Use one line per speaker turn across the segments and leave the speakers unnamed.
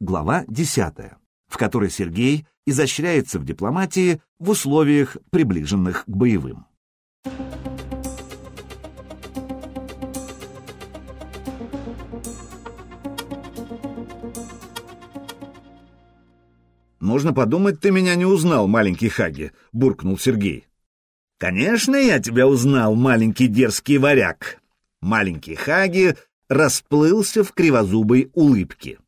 Глава 10, в которой Сергей изощряется в дипломатии в условиях, приближенных к боевым.
«Нужно подумать, ты меня не узнал, маленький Хаги», — буркнул Сергей. «Конечно, я тебя узнал, маленький дерзкий варяг». Маленький Хаги расплылся в кривозубой улыбке.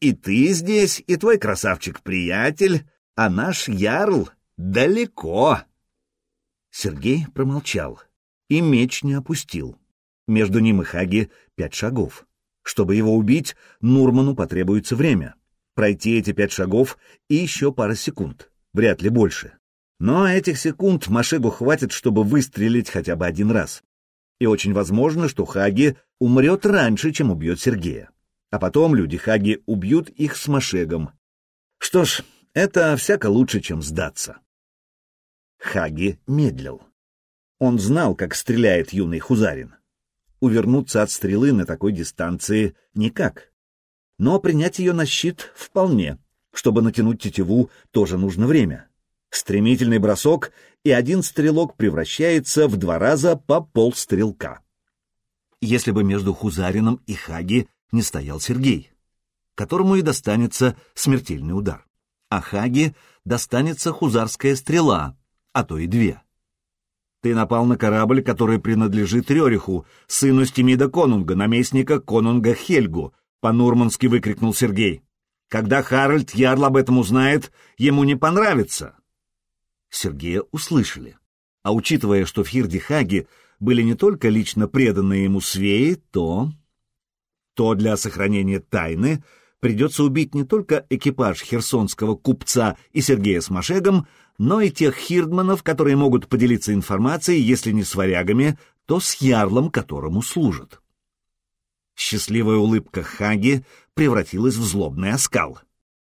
«И ты здесь, и твой красавчик-приятель, а наш ярл далеко». Сергей промолчал и меч не опустил. Между ним и Хаги пять шагов. Чтобы его убить, Нурману потребуется время пройти эти пять шагов и еще пара секунд, вряд ли больше. Но этих секунд Машегу хватит, чтобы выстрелить хотя бы один раз. И очень возможно, что Хаги умрет раньше, чем убьет Сергея. А потом люди Хаги убьют их с Машегом. Что ж, это всяко лучше, чем сдаться. Хаги медлил. Он знал, как стреляет юный Хузарин. Увернуться от стрелы на такой дистанции никак но принять ее на щит вполне. Чтобы натянуть тетиву, тоже нужно время. Стремительный бросок, и один стрелок превращается в два раза по полстрелка. Если бы между Хузарином и Хаги не стоял Сергей, которому и достанется смертельный удар, а Хаги достанется хузарская стрела, а то и две. Ты напал на корабль, который принадлежит Рериху, сыну Стимида Конунга, наместника Конунга Хельгу, — по-нурмански выкрикнул Сергей. «Когда Харальд Ярл об этом узнает, ему не понравится!» Сергея услышали. А учитывая, что в Хирдихаге были не только лично преданные ему свеи, то... То для сохранения тайны придется убить не только экипаж херсонского купца и Сергея с Машегом, но и тех хирдманов, которые могут поделиться информацией, если не с варягами, то с ярлом, которому служат. Счастливая улыбка Хаги превратилась в злобный оскал.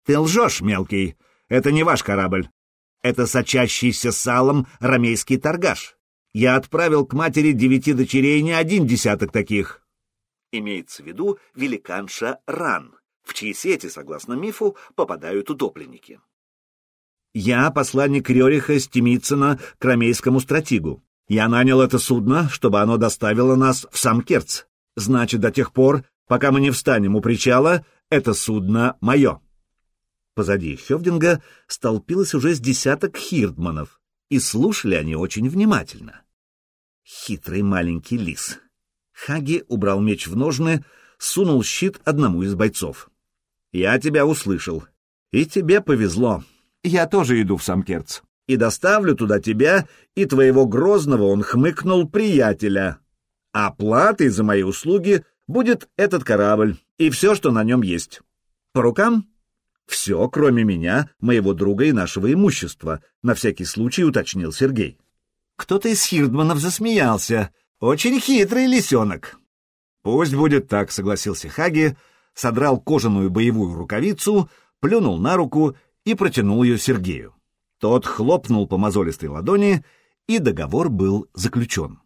«Ты лжешь, мелкий! Это не ваш корабль. Это сочащийся салом ромейский торгаш. Я отправил к матери девяти дочерей не один десяток таких». Имеется в виду великанша Ран, в чьи сети, согласно мифу, попадают утопленники. Я посланник Рериха Стимицына к ромейскому стратигу. Я нанял это судно, чтобы оно доставило нас в сам Керц. Значит, до тех пор, пока мы не встанем у причала, это судно мое. Позади Хевдинга столпилось уже с десяток хирдманов, и слушали они очень внимательно. Хитрый маленький лис. Хаги убрал меч в ножны, сунул щит одному из бойцов. «Я тебя услышал. И тебе повезло. Я тоже иду в Самкерц. И доставлю туда тебя и твоего грозного, он хмыкнул, приятеля. Оплатой за мои услуги будет этот корабль и все, что на нем есть. По рукам? Все, кроме меня, моего друга и нашего имущества, на всякий случай уточнил Сергей. Кто-то из Хирдманов засмеялся. Очень хитрый лисенок. Пусть будет так, согласился Хаги, содрал кожаную боевую рукавицу, плюнул на руку и протянул ее Сергею. Тот хлопнул по мозолистой ладони, и договор был заключен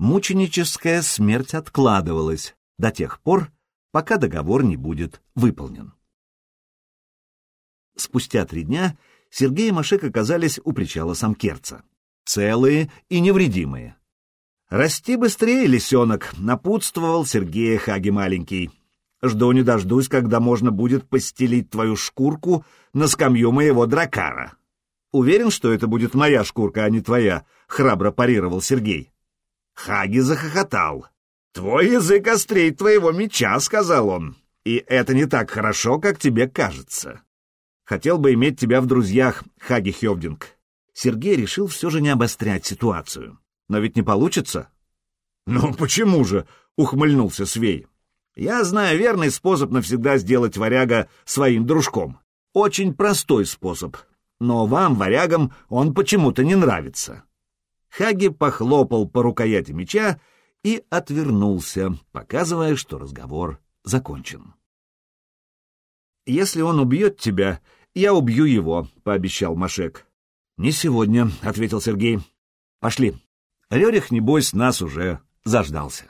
мученическая смерть откладывалась до тех пор, пока договор не будет выполнен. Спустя три дня Сергей и Машек оказались у причала Самкерца, целые и невредимые. «Расти быстрее, лисенок!» — напутствовал Сергея Хаги маленький. «Жду не дождусь, когда можно будет постелить твою шкурку на скамью моего дракара». «Уверен, что это будет моя шкурка, а не твоя», — храбро парировал Сергей. Хаги захохотал. «Твой язык острее твоего меча», — сказал он. «И это не так хорошо, как тебе кажется. Хотел бы иметь тебя в друзьях, Хаги Хевдинг». Сергей решил все же не обострять ситуацию. «Но ведь не получится?» «Ну почему же?» — ухмыльнулся Свей. «Я знаю верный способ навсегда сделать варяга своим дружком. Очень простой способ. Но вам, варягам, он почему-то не нравится. Хаги похлопал по рукояти меча и отвернулся, показывая, что разговор закончен. «Если он убьет тебя, я убью его», — пообещал Машек. «Не сегодня», — ответил Сергей. «Пошли. Рерих, небось, нас уже заждался».